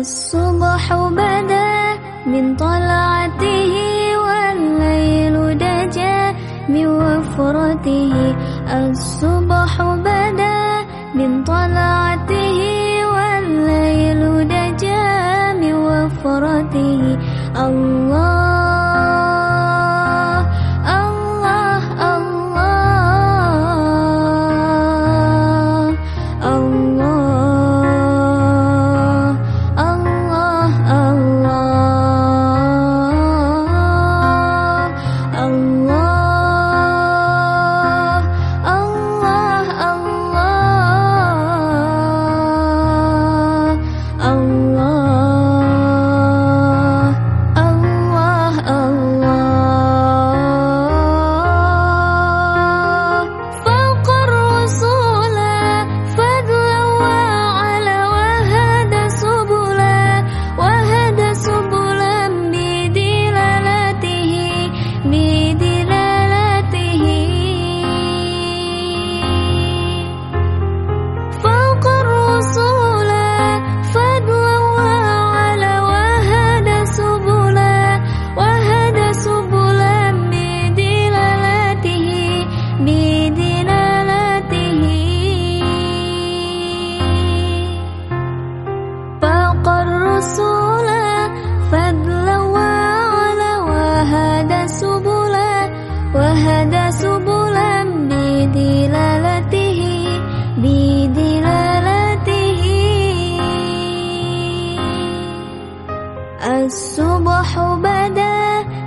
الصبح بدا من طلعته والليل دجى من وفرته. الصبح بدا من طلعته والليل دجى من وفرته. الله love. الصبح بدا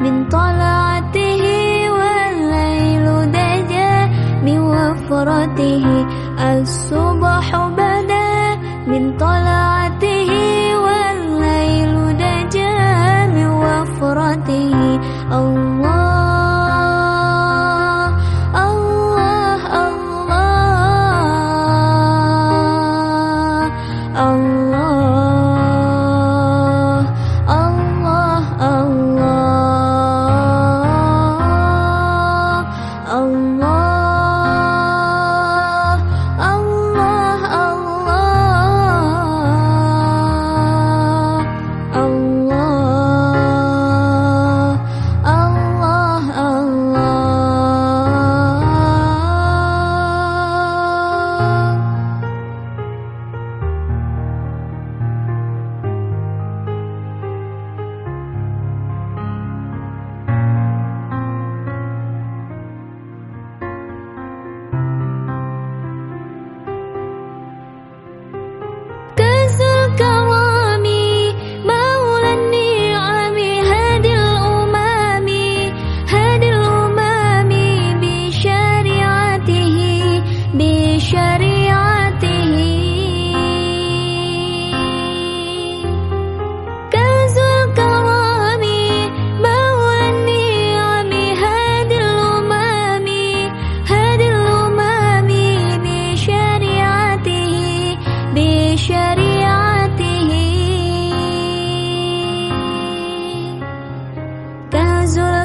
من طلعته والليل دجى من وفرته. الصبح بدا من طلعته والليل دجى من وفرته. الله